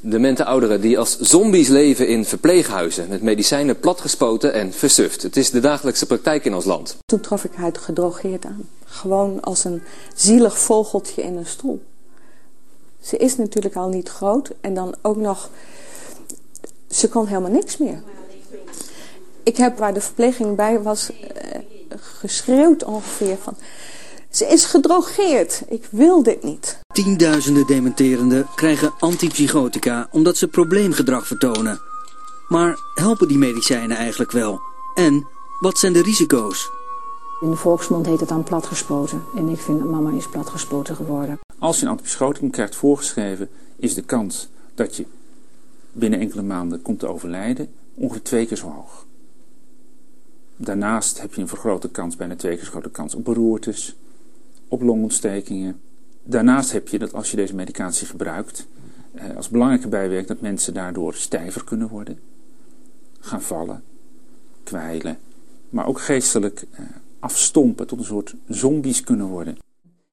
Demente ouderen die als zombies leven in verpleeghuizen, met medicijnen platgespoten en versuft. Het is de dagelijkse praktijk in ons land. Toen trof ik haar gedrogeerd aan. Gewoon als een zielig vogeltje in een stoel. Ze is natuurlijk al niet groot en dan ook nog... Ze kon helemaal niks meer. Ik heb waar de verpleging bij was eh, geschreeuwd ongeveer van... Ze is gedrogeerd. Ik wil dit niet. Tienduizenden dementerenden krijgen antipsychotica omdat ze probleemgedrag vertonen. Maar helpen die medicijnen eigenlijk wel? En wat zijn de risico's? In de volksmond heet het dan platgespoten. En ik vind dat mama is platgespoten geworden. Als je een antipsychoticum krijgt voorgeschreven, is de kans dat je binnen enkele maanden komt te overlijden ongeveer twee keer zo hoog. Daarnaast heb je een vergrote kans, bijna twee keer zo grote kans op beroertes, op longontstekingen. Daarnaast heb je dat als je deze medicatie gebruikt, eh, als belangrijke bijwerking dat mensen daardoor stijver kunnen worden, gaan vallen, kwijlen, maar ook geestelijk eh, afstompen tot een soort zombies kunnen worden.